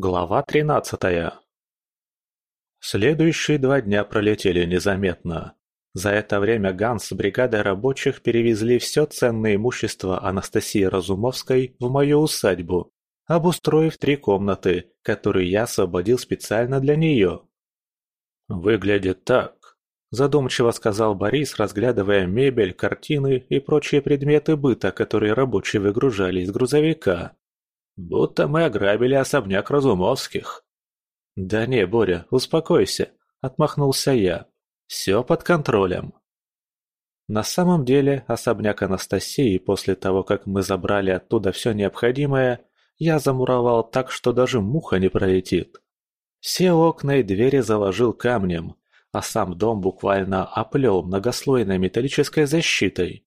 Глава тринадцатая Следующие два дня пролетели незаметно. За это время Ганс с бригадой рабочих перевезли все ценное имущество Анастасии Разумовской в мою усадьбу, обустроив три комнаты, которые я освободил специально для нее. «Выглядит так», – задумчиво сказал Борис, разглядывая мебель, картины и прочие предметы быта, которые рабочие выгружали из грузовика. «Будто мы ограбили особняк Разумовских». «Да не, Боря, успокойся», – отмахнулся я. Все под контролем. На самом деле, особняк Анастасии после того, как мы забрали оттуда все необходимое, я замуровал так, что даже муха не пролетит. Все окна и двери заложил камнем, а сам дом буквально оплел многослойной металлической защитой.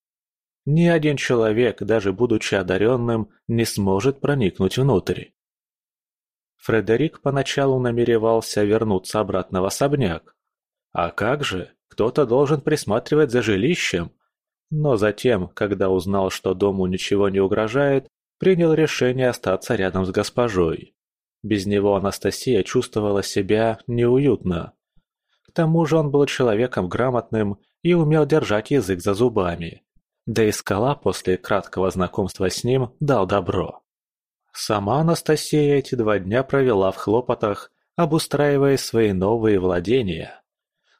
Ни один человек, даже будучи одаренным, не сможет проникнуть внутрь. Фредерик поначалу намеревался вернуться обратно в особняк, а как же, кто-то должен присматривать за жилищем. Но затем, когда узнал, что дому ничего не угрожает, принял решение остаться рядом с госпожой. Без него Анастасия чувствовала себя неуютно. К тому же он был человеком грамотным и умел держать язык за зубами. Да и скала после краткого знакомства с ним дал добро. Сама Анастасия эти два дня провела в хлопотах, обустраивая свои новые владения.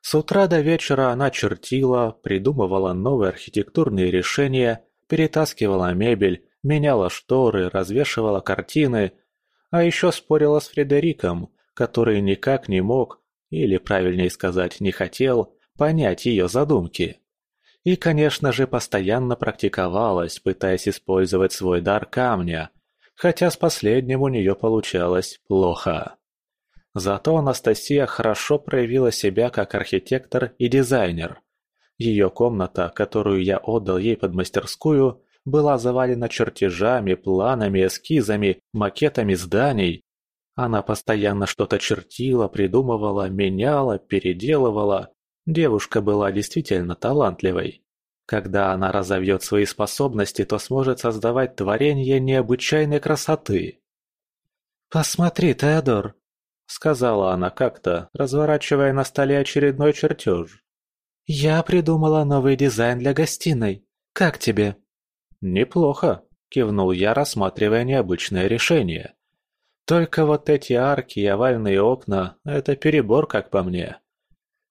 С утра до вечера она чертила, придумывала новые архитектурные решения, перетаскивала мебель, меняла шторы, развешивала картины, а еще спорила с Фредериком, который никак не мог, или правильнее сказать, не хотел, понять ее задумки. И, конечно же, постоянно практиковалась, пытаясь использовать свой дар камня, хотя с последним у нее получалось плохо. Зато Анастасия хорошо проявила себя как архитектор и дизайнер. Ее комната, которую я отдал ей под мастерскую, была завалена чертежами, планами, эскизами, макетами зданий. Она постоянно что-то чертила, придумывала, меняла, переделывала. Девушка была действительно талантливой. Когда она разовьет свои способности, то сможет создавать творения необычайной красоты. «Посмотри, Теодор, сказала она как-то, разворачивая на столе очередной чертеж. «Я придумала новый дизайн для гостиной. Как тебе?» «Неплохо», – кивнул я, рассматривая необычное решение. «Только вот эти арки и овальные окна – это перебор, как по мне».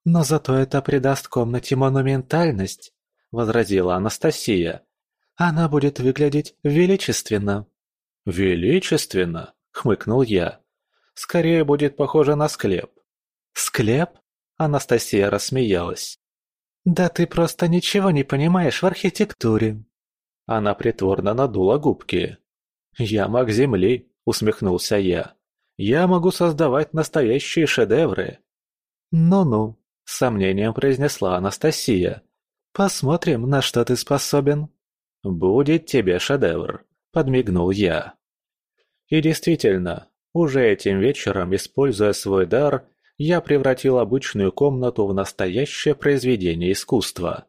«Но зато это придаст комнате монументальность», – возразила Анастасия. «Она будет выглядеть величественно». «Величественно?» – хмыкнул я. Скорее будет похоже на склеп. Склеп? Анастасия рассмеялась. Да ты просто ничего не понимаешь в архитектуре. Она притворно надула губки. «Я маг земли», — усмехнулся я. «Я могу создавать настоящие шедевры». «Ну-ну», — сомнением произнесла Анастасия. «Посмотрим, на что ты способен». «Будет тебе шедевр», — подмигнул я. И действительно, уже этим вечером, используя свой дар, я превратил обычную комнату в настоящее произведение искусства.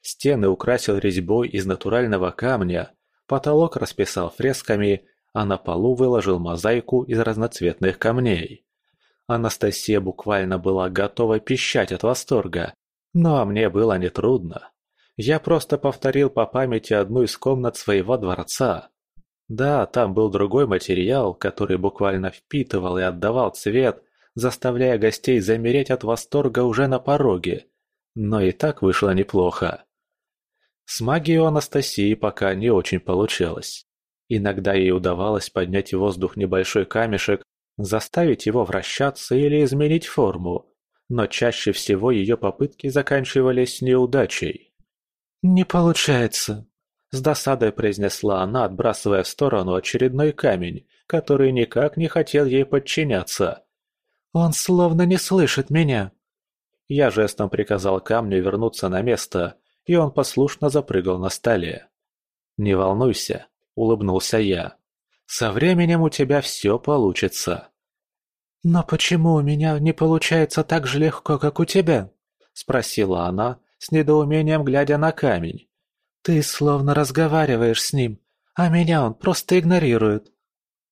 Стены украсил резьбой из натурального камня, потолок расписал фресками, а на полу выложил мозаику из разноцветных камней. Анастасия буквально была готова пищать от восторга, но мне было нетрудно. Я просто повторил по памяти одну из комнат своего дворца. Да, там был другой материал, который буквально впитывал и отдавал цвет, заставляя гостей замереть от восторга уже на пороге. Но и так вышло неплохо. С магией у Анастасии пока не очень получалось. Иногда ей удавалось поднять в воздух небольшой камешек, заставить его вращаться или изменить форму, но чаще всего ее попытки заканчивались неудачей. «Не получается», с досадой произнесла она, отбрасывая в сторону очередной камень, который никак не хотел ей подчиняться. «Он словно не слышит меня!» Я жестом приказал камню вернуться на место, и он послушно запрыгал на столе. «Не волнуйся», — улыбнулся я. «Со временем у тебя все получится». «Но почему у меня не получается так же легко, как у тебя?» — спросила она, с недоумением глядя на камень. Ты словно разговариваешь с ним, а меня он просто игнорирует.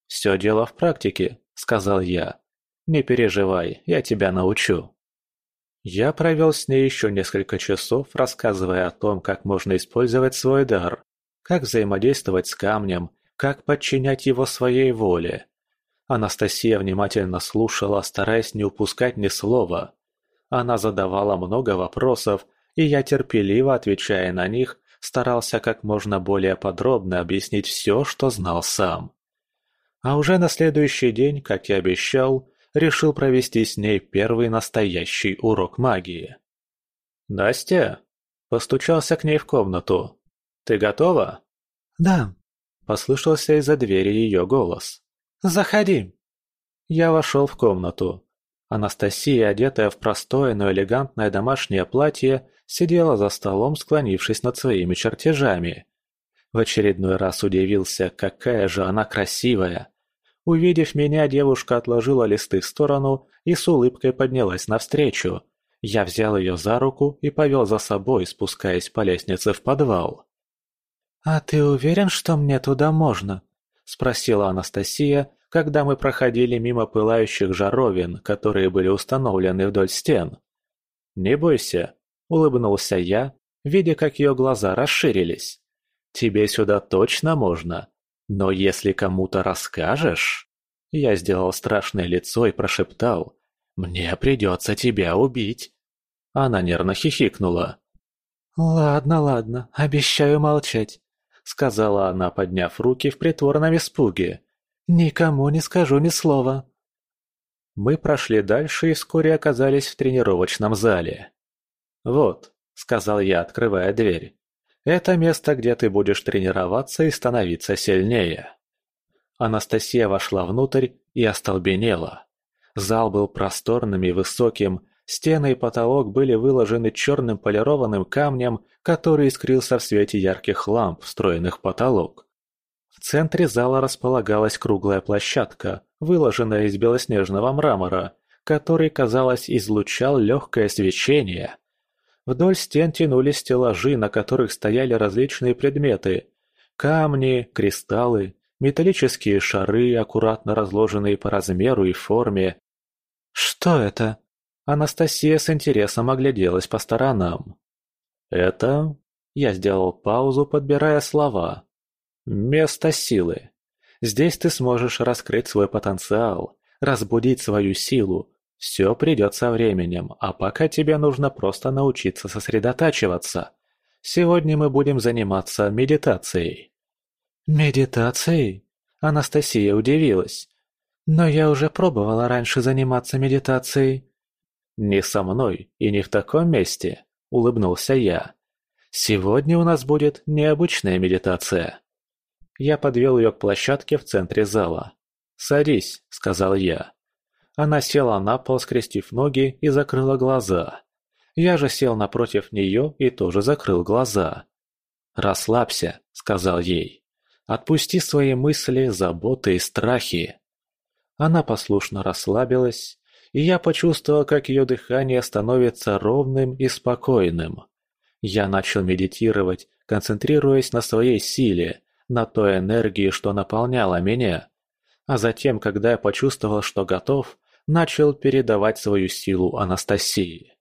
Все дело в практике, сказал я. «Не переживай, я тебя научу». Я провел с ней еще несколько часов, рассказывая о том, как можно использовать свой дар, как взаимодействовать с камнем, как подчинять его своей воле. Анастасия внимательно слушала, стараясь не упускать ни слова. Она задавала много вопросов, и я терпеливо, отвечая на них, старался как можно более подробно объяснить все, что знал сам. А уже на следующий день, как и обещал, решил провести с ней первый настоящий урок магии. «Настя?» – постучался к ней в комнату. «Ты готова?» «Да», – послышался из-за двери ее голос. «Заходи». Я вошел в комнату. Анастасия, одетая в простое, но элегантное домашнее платье, сидела за столом, склонившись над своими чертежами. В очередной раз удивился, какая же она красивая. Увидев меня, девушка отложила листы в сторону и с улыбкой поднялась навстречу. Я взял ее за руку и повел за собой, спускаясь по лестнице в подвал. «А ты уверен, что мне туда можно?» – спросила Анастасия, когда мы проходили мимо пылающих жаровин, которые были установлены вдоль стен. «Не бойся», – улыбнулся я, видя, как ее глаза расширились. «Тебе сюда точно можно. Но если кому-то расскажешь...» Я сделал страшное лицо и прошептал. «Мне придется тебя убить». Она нервно хихикнула. «Ладно, ладно, обещаю молчать», — сказала она, подняв руки в притворном испуге. «Никому не скажу ни слова». Мы прошли дальше и вскоре оказались в тренировочном зале. «Вот», — сказал я, открывая дверь. Это место, где ты будешь тренироваться и становиться сильнее. Анастасия вошла внутрь и остолбенела. Зал был просторным и высоким, стены и потолок были выложены черным полированным камнем, который искрился в свете ярких ламп, встроенных в потолок. В центре зала располагалась круглая площадка, выложенная из белоснежного мрамора, который, казалось, излучал легкое свечение. Вдоль стен тянулись стеллажи, на которых стояли различные предметы. Камни, кристаллы, металлические шары, аккуратно разложенные по размеру и форме. «Что это?» Анастасия с интересом огляделась по сторонам. «Это...» Я сделал паузу, подбирая слова. «Место силы. Здесь ты сможешь раскрыть свой потенциал, разбудить свою силу, все придет со временем, а пока тебе нужно просто научиться сосредотачиваться. Сегодня мы будем заниматься медитацией». «Медитацией?» Анастасия удивилась. «Но я уже пробовала раньше заниматься медитацией». «Не со мной и не в таком месте», — улыбнулся я. «Сегодня у нас будет необычная медитация». Я подвел ее к площадке в центре зала. «Садись», — сказал я. Она села на пол, скрестив ноги, и закрыла глаза. Я же сел напротив нее и тоже закрыл глаза. «Расслабься», — сказал ей. «Отпусти свои мысли, заботы и страхи». Она послушно расслабилась, и я почувствовал, как ее дыхание становится ровным и спокойным. Я начал медитировать, концентрируясь на своей силе, на той энергии, что наполняла меня. А затем, когда я почувствовал, что готов, начал передавать свою силу Анастасии.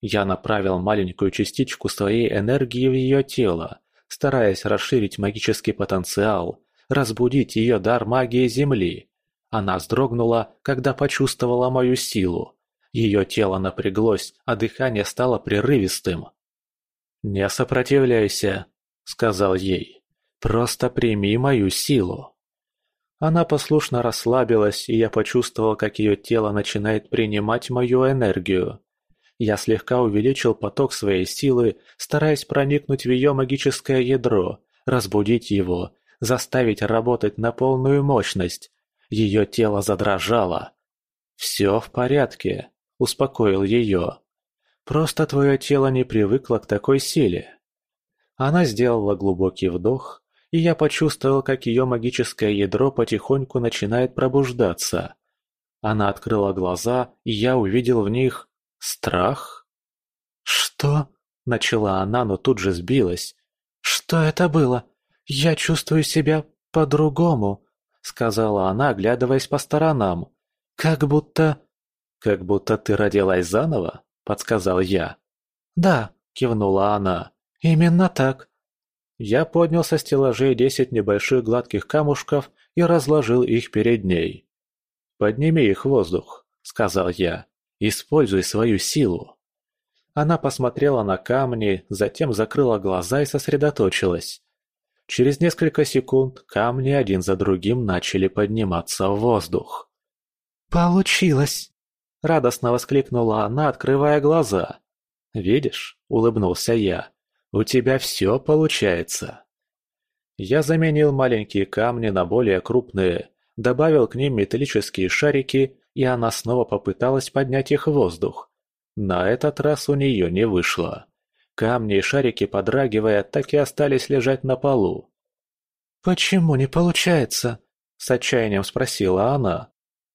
Я направил маленькую частичку своей энергии в ее тело, стараясь расширить магический потенциал, разбудить ее дар магии Земли. Она вздрогнула, когда почувствовала мою силу. Ее тело напряглось, а дыхание стало прерывистым. «Не сопротивляйся», — сказал ей. «Просто прими мою силу». Она послушно расслабилась, и я почувствовал, как ее тело начинает принимать мою энергию. Я слегка увеличил поток своей силы, стараясь проникнуть в ее магическое ядро, разбудить его, заставить работать на полную мощность. Ее тело задрожало. «Все в порядке», — успокоил ее. «Просто твое тело не привыкло к такой силе». Она сделала глубокий вдох и я почувствовал, как ее магическое ядро потихоньку начинает пробуждаться. Она открыла глаза, и я увидел в них страх. «Что?» – начала она, но тут же сбилась. «Что это было? Я чувствую себя по-другому», – сказала она, оглядываясь по сторонам. Как будто... Как будто ты родилась заново, подсказал я. Да, кивнула она. Именно так. Я поднял со стеллажей десять небольших гладких камушков и разложил их перед ней. «Подними их в воздух», — сказал я. «Используй свою силу». Она посмотрела на камни, затем закрыла глаза и сосредоточилась. Через несколько секунд камни один за другим начали подниматься в воздух. «Получилось!» – радостно воскликнула она, открывая глаза. «Видишь?» – улыбнулся я. «У тебя все получается!» Я заменил маленькие камни на более крупные, добавил к ним металлические шарики, и она снова попыталась поднять их в воздух. На этот раз у нее не вышло. Камни и шарики, подрагивая, так и остались лежать на полу. «Почему не получается?» – с отчаянием спросила она.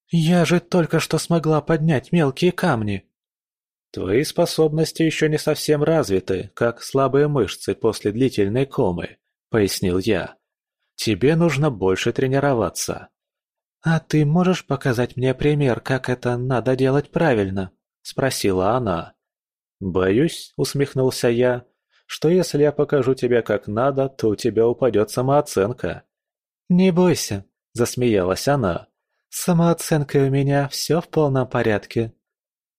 «Я же только что смогла поднять мелкие камни». Твои способности еще не совсем развиты, как слабые мышцы после длительной комы, пояснил я. Тебе нужно больше тренироваться. А ты можешь показать мне пример, как это надо делать правильно? спросила она. Боюсь, усмехнулся я, что если я покажу тебе как надо, то у тебя упадет самооценка. Не бойся, засмеялась она. С самооценкой у меня все в полном порядке.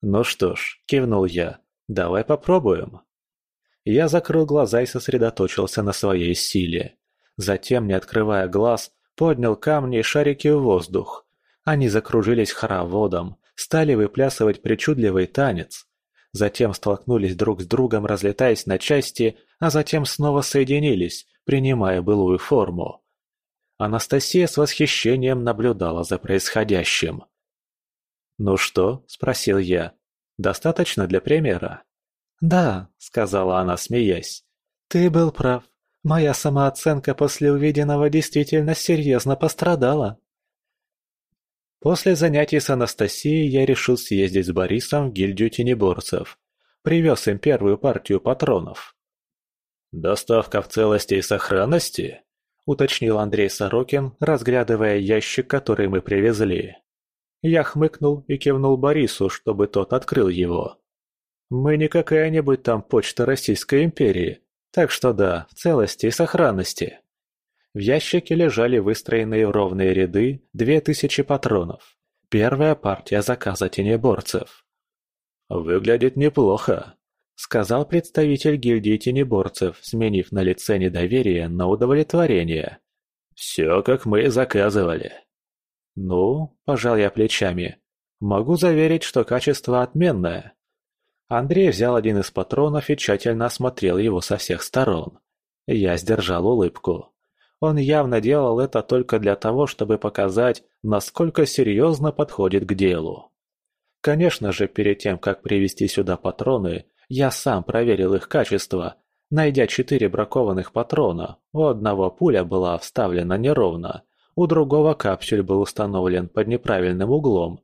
«Ну что ж», – кивнул я, – «давай попробуем». Я закрыл глаза и сосредоточился на своей силе. Затем, не открывая глаз, поднял камни и шарики в воздух. Они закружились хороводом, стали выплясывать причудливый танец. Затем столкнулись друг с другом, разлетаясь на части, а затем снова соединились, принимая былую форму. Анастасия с восхищением наблюдала за происходящим. «Ну что?» – спросил я. «Достаточно для примера?» «Да», – сказала она, смеясь. «Ты был прав. Моя самооценка после увиденного действительно серьезно пострадала». После занятий с Анастасией я решил съездить с Борисом в гильдию тенеборцев. Привез им первую партию патронов. «Доставка в целости и сохранности?» – уточнил Андрей Сорокин, разглядывая ящик, который мы привезли. Я хмыкнул и кивнул Борису, чтобы тот открыл его. Мы не какая-нибудь там почта Российской империи, так что да, в целости и сохранности. В ящике лежали выстроенные в ровные ряды две тысячи патронов. Первая партия заказа тенеборцев. «Выглядит неплохо», — сказал представитель гильдии тенеборцев, сменив на лице недоверие на удовлетворение. «Все, как мы и заказывали». «Ну», – пожал я плечами, – «могу заверить, что качество отменное». Андрей взял один из патронов и тщательно осмотрел его со всех сторон. Я сдержал улыбку. Он явно делал это только для того, чтобы показать, насколько серьезно подходит к делу. Конечно же, перед тем, как привезти сюда патроны, я сам проверил их качество, найдя четыре бракованных патрона, у одного пуля была вставлена неровно, у другого капсюль был установлен под неправильным углом.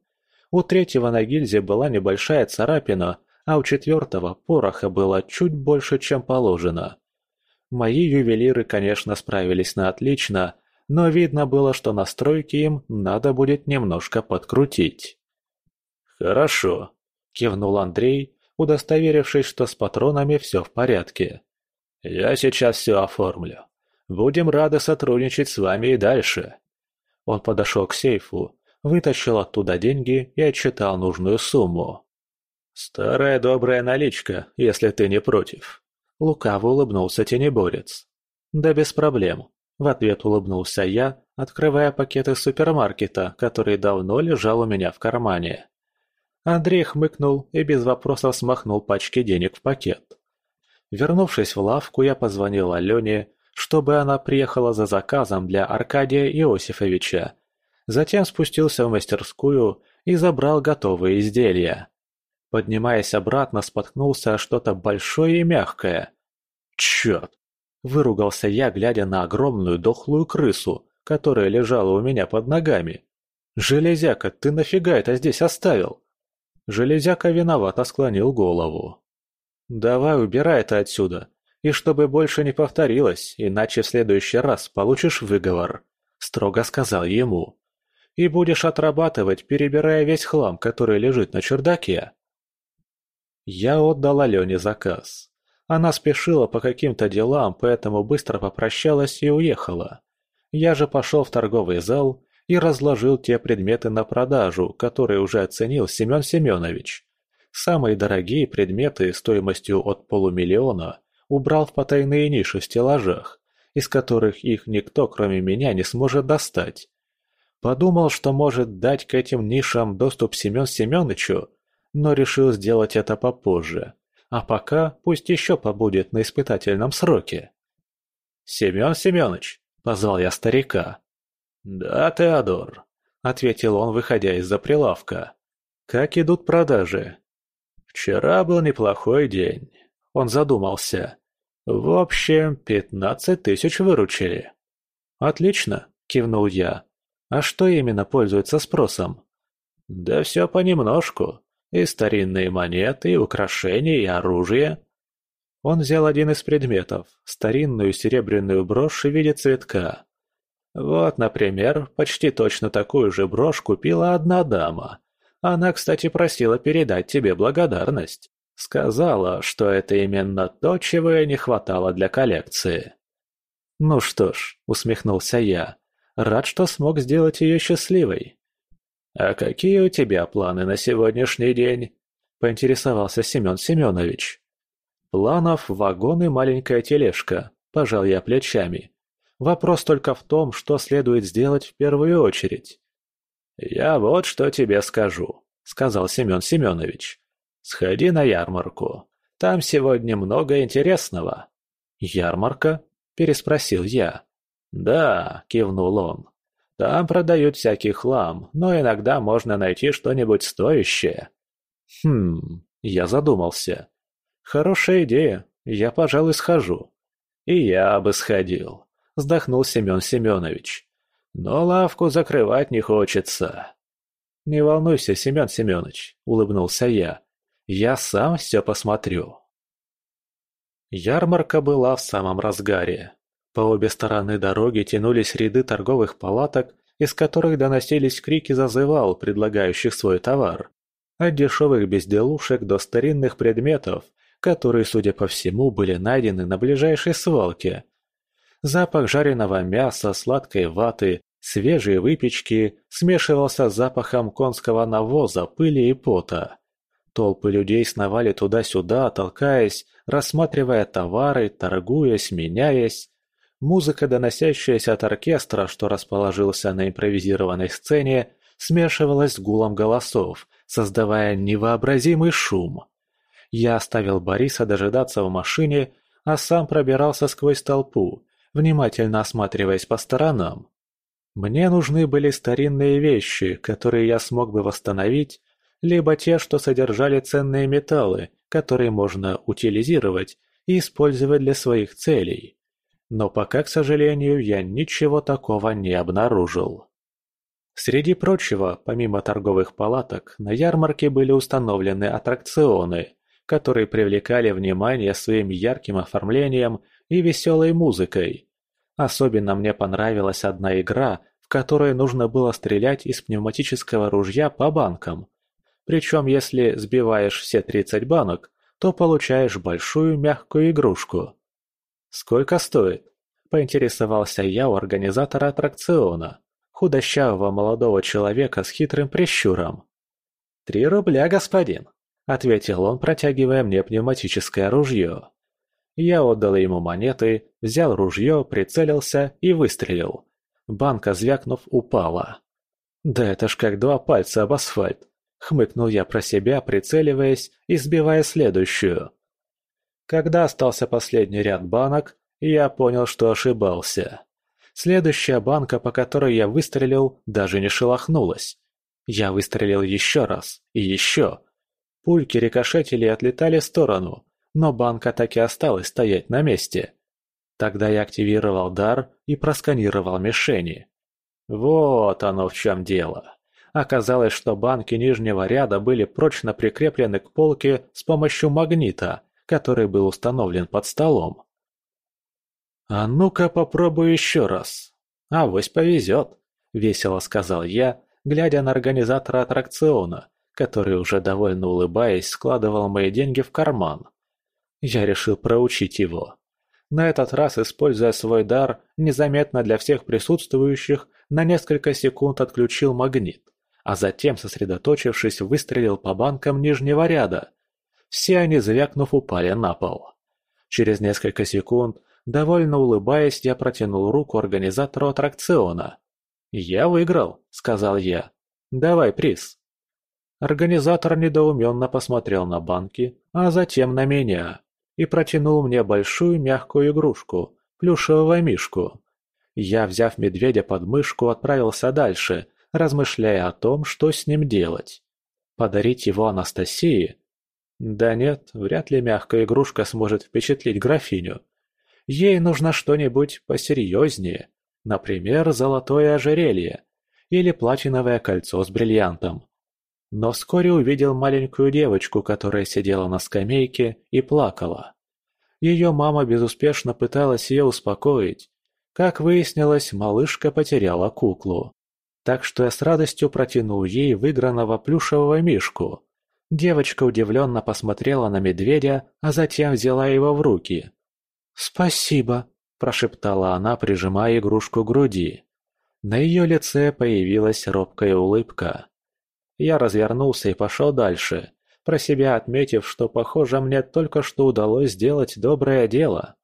У третьего на гильзе была небольшая царапина, а у четвертого пороха было чуть больше, чем положено. Мои ювелиры, конечно, справились на отлично, но видно было, что настройки им надо будет немножко подкрутить. «Хорошо», – кивнул Андрей, удостоверившись, что с патронами все в порядке. «Я сейчас все оформлю». Будем рады сотрудничать с вами и дальше». Он подошел к сейфу, вытащил оттуда деньги и отчитал нужную сумму. «Старая добрая наличка, если ты не против». Лукаво улыбнулся тенеборец. «Да без проблем», – в ответ улыбнулся я, открывая пакет из супермаркета, который давно лежал у меня в кармане. Андрей хмыкнул и без вопросов смахнул пачки денег в пакет. Вернувшись в лавку, я позвонил Алене чтобы она приехала за заказом для Аркадия Иосифовича. Затем спустился в мастерскую и забрал готовые изделия. Поднимаясь обратно, споткнулся о что-то большое и мягкое. «Черт!» – выругался я, глядя на огромную дохлую крысу, которая лежала у меня под ногами. «Железяка, ты нафига это здесь оставил?» Железяка виновато склонил голову. «Давай убирай это отсюда, и чтобы больше не повторилось, иначе в следующий раз получишь выговор», – строго сказал ему. и будешь отрабатывать, перебирая весь хлам, который лежит на чердаке. Я отдал Алене заказ. Она спешила по каким-то делам, поэтому быстро попрощалась и уехала. Я же пошел в торговый зал и разложил те предметы на продажу, которые уже оценил Семен Семенович. Самые дорогие предметы стоимостью от полумиллиона убрал в потайные ниши в стеллажах, из которых их никто, кроме меня, не сможет достать. Подумал, что может дать к этим нишам доступ Семен Семеновичу, но решил сделать это попозже. А пока пусть еще побудет на испытательном сроке. «Семен Семенович!» – позвал я старика. «Да, Теодор», – ответил он, выходя из-за прилавка. «Как идут продажи?» «Вчера был неплохой день», – он задумался. «В общем, пятнадцать тысяч выручили». «Отлично», – кивнул я. «А что именно пользуется спросом?» «Да все понемножку. И старинные монеты, и украшения, и оружие». Он взял один из предметов, старинную серебряную брошь в виде цветка. Вот, например, почти точно такую же брошь купила одна дама. Она, кстати, просила передать тебе благодарность. Сказала, что это именно то, чего ей не хватало для коллекции. «Ну что ж», — усмехнулся я, — «рад, что смог сделать ее счастливой». «А какие у тебя планы на сегодняшний день?» — поинтересовался Семен Семенович. «Планов вагон и маленькая тележка», — пожал я плечами. Вопрос только в том, что следует сделать в первую очередь. «Я вот что тебе скажу», — сказал Семен Семенович. «Сходи на ярмарку. Там сегодня много интересного». «Ярмарка?» — переспросил я. «Да», — кивнул он. «Там продают всякий хлам, но иногда можно найти что-нибудь стоящее». «Хм...» — я задумался. «Хорошая идея. Я, пожалуй, схожу». «И я бы сходил», вздохнул Семен Семенович. «Но лавку закрывать не хочется». «Не волнуйся, Семен Семенович», — улыбнулся я. «Я сам все посмотрю». Ярмарка была в самом разгаре. По обе стороны дороги тянулись ряды торговых палаток, из которых доносились крики зазывал, предлагающих свой товар. От дешевых безделушек до старинных предметов, которые, судя по всему, были найдены на ближайшей свалке – Запах жареного мяса, сладкой ваты, свежей выпечки смешивался с запахом конского навоза, пыли и пота. Толпы людей сновали туда-сюда, толкаясь, рассматривая товары, торгуясь, меняясь. Музыка, доносящаяся от оркестра, что расположился на импровизированной сцене, смешивалась с гулом голосов, создавая невообразимый шум. Я оставил Бориса дожидаться в машине, а сам пробирался сквозь толпу, внимательно осматриваясь по сторонам. Мне нужны были старинные вещи, которые я смог бы восстановить, либо те, что содержали ценные металлы, которые можно утилизировать и использовать для своих целей. Но пока, к сожалению, я ничего такого не обнаружил. Среди прочего, помимо торговых палаток, на ярмарке были установлены аттракционы, которые привлекали внимание своим ярким оформлением и веселой музыкой. Особенно мне понравилась одна игра, в которой нужно было стрелять из пневматического ружья по банкам. Причем если сбиваешь все 30 банок, то получаешь большую мягкую игрушку. «Сколько стоит?» – поинтересовался я у организатора аттракциона, худощавого молодого человека с хитрым прищуром. «Три рубля, господин», – ответил он, протягивая мне пневматическое ружье. Я отдал ему монеты, взял ружье, прицелился и выстрелил. Банка, звякнув, упала. «Да это ж как два пальца об асфальт!» — хмыкнул я про себя, прицеливаясь и сбивая следующую. Когда остался последний ряд банок, я понял, что ошибался. Следующая банка, по которой я выстрелил, даже не шелохнулась. Я выстрелил еще раз и еще. Пульки рикошетили и отлетали в сторону, но банка так и осталась стоять на месте. Тогда я активировал дар и просканировал мишени. Вот оно в чем дело. Оказалось, что банки нижнего ряда были прочно прикреплены к полке с помощью магнита, который был установлен под столом. «А ну-ка попробую еще раз. Авось повезет», — весело сказал я, глядя на организатора аттракциона, который уже довольно улыбаясь складывал мои деньги в карман. Я решил проучить его. На этот раз, используя свой дар, незаметно для всех присутствующих, на несколько секунд отключил магнит, а затем, сосредоточившись, выстрелил по банкам нижнего ряда. Все они, звякнув, упали на пол. Через несколько секунд, довольно улыбаясь, я протянул руку организатору аттракциона. «Я выиграл», — сказал я. «Давай приз». Организатор недоуменно посмотрел на банки, а затем на меня и протянул мне большую мягкую игрушку, плюшевого мишку. Я, взяв медведя под мышку, отправился дальше, размышляя о том, что с ним делать. Подарить его Анастасии? Да нет, вряд ли мягкая игрушка сможет впечатлить графиню. Ей нужно что-нибудь посерьезнее, например, золотое ожерелье или платиновое кольцо с бриллиантом. Но вскоре увидел маленькую девочку, которая сидела на скамейке и плакала. Ее мама безуспешно пыталась ее успокоить. Как выяснилось, малышка потеряла куклу. Так что я с радостью протянул ей выигранного плюшевого мишку. Девочка удивленно посмотрела на медведя, а затем взяла его в руки. «Спасибо», – прошептала она, прижимая игрушку к груди. На ее лице появилась робкая улыбка. Я развернулся и пошел дальше, про себя отметив, что, похоже, мне только что удалось сделать доброе дело.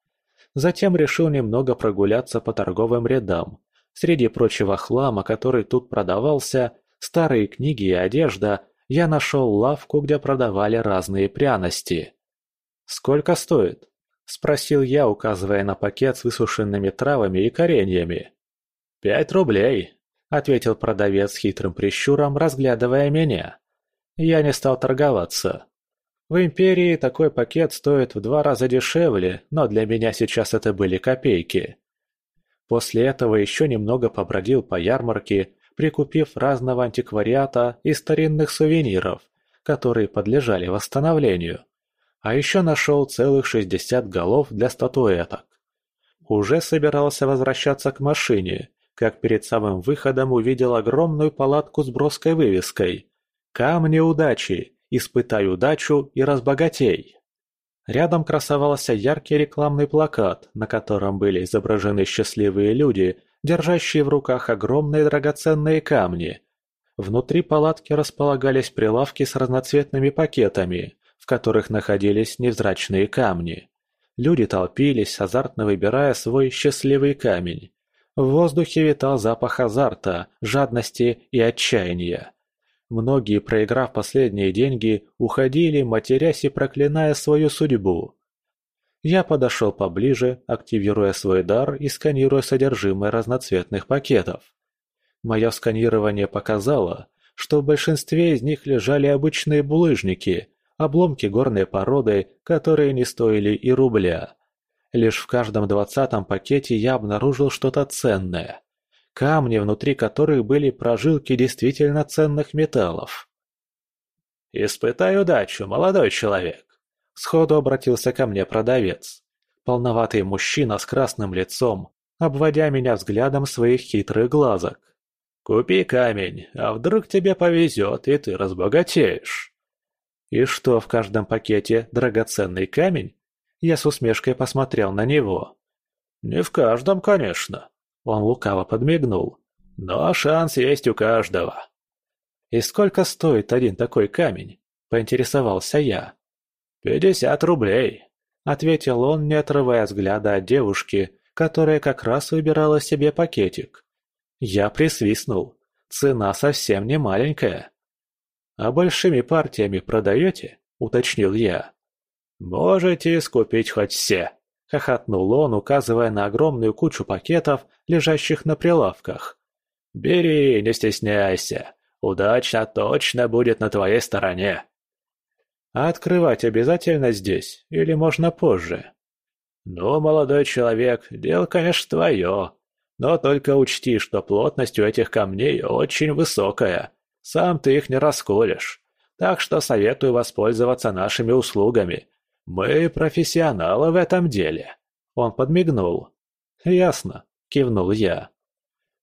Затем решил немного прогуляться по торговым рядам. Среди прочего хлама, который тут продавался, старые книги и одежда, я нашел лавку, где продавали разные пряности. «Сколько стоит?» – спросил я, указывая на пакет с высушенными травами и кореньями. «Пять рублей», ответил продавец с хитрым прищуром, разглядывая меня. Я не стал торговаться. В Империи такой пакет стоит в два раза дешевле, но для меня сейчас это были копейки. После этого еще немного побродил по ярмарке, прикупив разного антиквариата и старинных сувениров, которые подлежали восстановлению. А еще нашел целых 60 голов для статуэток. Уже собирался возвращаться к машине, как перед самым выходом увидел огромную палатку с броской вывеской «Камни удачи! Испытай удачу и разбогатей!». Рядом красовался яркий рекламный плакат, на котором были изображены счастливые люди, держащие в руках огромные драгоценные камни. Внутри палатки располагались прилавки с разноцветными пакетами, в которых находились невзрачные камни. Люди толпились, азартно выбирая свой счастливый камень. В воздухе витал запах азарта, жадности и отчаяния. Многие, проиграв последние деньги, уходили, матерясь и проклиная свою судьбу. Я подошел поближе, активируя свой дар и сканируя содержимое разноцветных пакетов. Мое сканирование показало, что в большинстве из них лежали обычные булыжники, обломки горной породы, которые не стоили и рубля. Лишь в каждом двадцатом пакете я обнаружил что-то ценное. Камни, внутри которых были прожилки действительно ценных металлов. «Испытай удачу, молодой человек!» Сходу обратился ко мне продавец. Полноватый мужчина с красным лицом, обводя меня взглядом своих хитрых глазок. «Купи камень, а вдруг тебе повезет, и ты разбогатеешь». «И что, в каждом пакете драгоценный камень?» Я с усмешкой посмотрел на него. «Не в каждом, конечно», — он лукаво подмигнул. «Но шанс есть у каждого». «И сколько стоит один такой камень?» — поинтересовался я. «Пятьдесят рублей», — ответил он, не отрывая взгляда от девушки, которая как раз выбирала себе пакетик. Я присвистнул. Цена совсем не маленькая. «А большими партиями продаете?» — уточнил я. «Можете скупить хоть все», — хохотнул он, указывая на огромную кучу пакетов, лежащих на прилавках. «Бери, не стесняйся. Удача точно будет на твоей стороне». «А открывать обязательно здесь или можно позже?» «Ну, молодой человек, дело, конечно, твое. Но только учти, что плотность у этих камней очень высокая. Сам ты их не расколешь. Так что советую воспользоваться нашими услугами. «Мы профессионалы в этом деле», — он подмигнул. «Ясно», — кивнул я.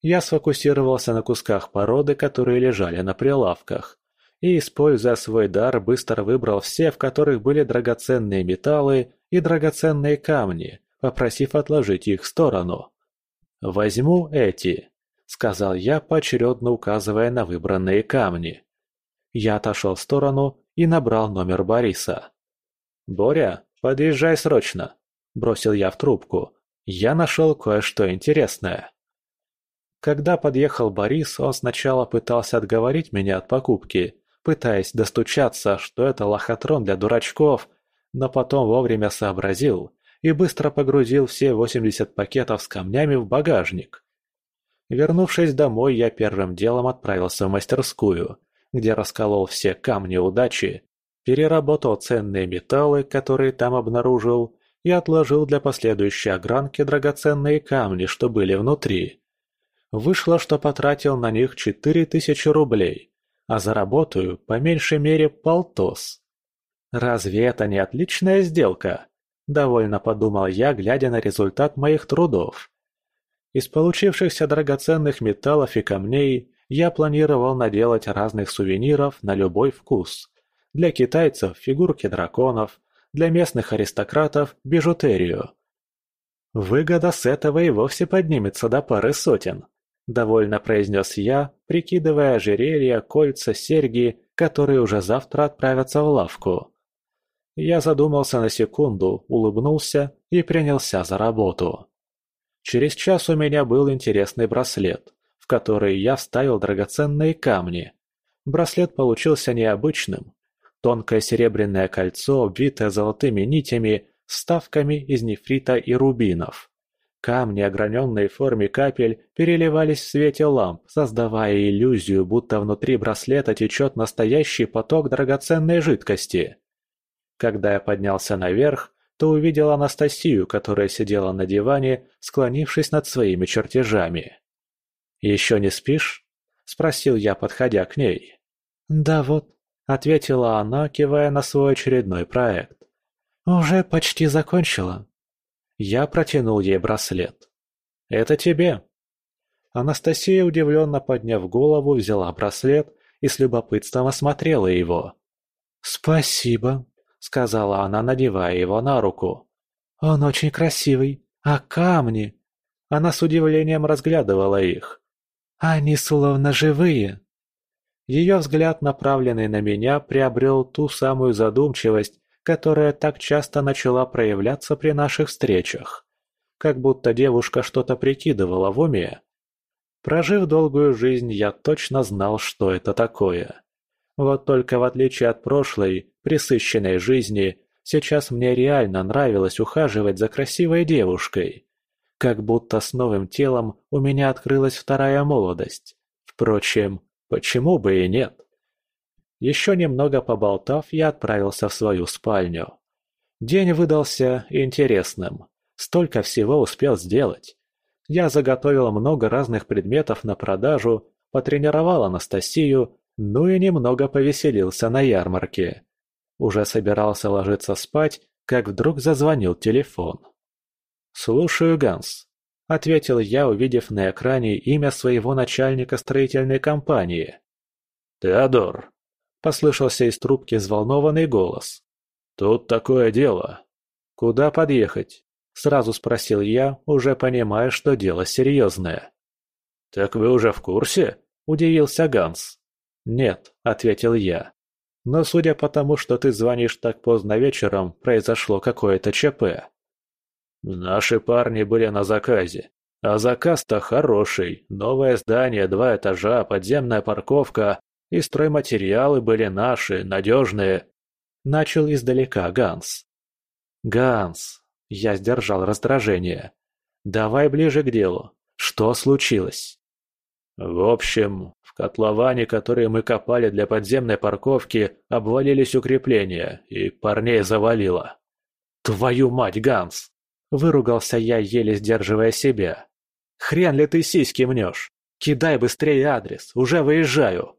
Я сфокусировался на кусках породы, которые лежали на прилавках, и, используя свой дар, быстро выбрал все, в которых были драгоценные металлы и драгоценные камни, попросив отложить их в сторону. «Возьму эти», — сказал я, поочередно указывая на выбранные камни. Я отошел в сторону и набрал номер Бориса. «Боря, подъезжай срочно», — бросил я в трубку. «Я нашел кое-что интересное». Когда подъехал Борис, он сначала пытался отговорить меня от покупки, пытаясь достучаться, что это лохотрон для дурачков, но потом вовремя сообразил и быстро погрузил все 80 пакетов с камнями в багажник. Вернувшись домой, я первым делом отправился в мастерскую, где расколол все камни удачи, переработал ценные металлы, которые там обнаружил, и отложил для последующей огранки драгоценные камни, что были внутри. Вышло, что потратил на них 4000 рублей, а заработаю по меньшей мере полтос. Разве это не отличная сделка? Довольно подумал я, глядя на результат моих трудов. Из получившихся драгоценных металлов и камней я планировал наделать разных сувениров на любой вкус. Для китайцев – фигурки драконов, для местных аристократов – бижутерию. Выгода с этого и вовсе поднимется до пары сотен. – довольно произнес я, прикидывая ожерелья, кольца, серьги, которые уже завтра отправятся в лавку. Я задумался на секунду, улыбнулся и принялся за работу. Через час у меня был интересный браслет, в который я вставил драгоценные камни. Браслет получился необычным. Тонкое серебряное кольцо, обвитое золотыми нитями, ставками из нефрита и рубинов. Камни, ограненные в форме капель, переливались в свете ламп, создавая иллюзию, будто внутри браслета течет настоящий поток драгоценной жидкости. Когда я поднялся наверх, то увидел Анастасию, которая сидела на диване, склонившись над своими чертежами. «Еще не спишь?» – спросил я, подходя к ней. «Да вот», – ответила она, кивая на свой очередной проект. «Уже почти закончила». Я протянул ей браслет. «Это тебе». Анастасия, удивленно подняв голову, взяла браслет и с любопытством осмотрела его. «Спасибо», — сказала она, надевая его на руку. «Он очень красивый. А камни?» Она с удивлением разглядывала их. «Они словно живые». Ее взгляд, направленный на меня, приобрел ту самую задумчивость, которая так часто начала проявляться при наших встречах. Как будто девушка что-то прикидывала в уме. Прожив долгую жизнь, я точно знал, что это такое. Вот только в отличие от прошлой, присыщенной жизни, сейчас мне реально нравилось ухаживать за красивой девушкой. Как будто с новым телом у меня открылась вторая молодость. Впрочем, почему бы и нет? Еще немного поболтав, я отправился в свою спальню. День выдался интересным. Столько всего успел сделать. Я заготовил много разных предметов на продажу, потренировал Анастасию, ну и немного повеселился на ярмарке. Уже собирался ложиться спать, как вдруг зазвонил телефон. «Слушаю, Ганс», — ответил я, увидев на экране имя своего начальника строительной компании. «Теодор», – послышался из трубки взволнованный голос. «Тут такое дело. Куда подъехать?» – сразу спросил я, уже понимая, что дело серьезное. «Так вы уже в курсе?» – удивился Ганс. «Нет», – ответил я. «Но судя по тому, что ты звонишь так поздно вечером, произошло какое-то ЧП». «Наши парни были на заказе. А заказ-то хороший. Новое здание, два этажа, подземная парковка, и стройматериалы были наши, надежные. Начал издалека Ганс. Ганс, я сдержал раздражение. Давай ближе к делу. Что случилось? В общем, в котловане, который мы копали для подземной парковки, обвалились укрепления, и парней завалило. Твою мать, Ганс! Выругался я, еле сдерживая себя. Хрен ли ты сиськи мнешь? Кидай быстрее адрес, уже выезжаю.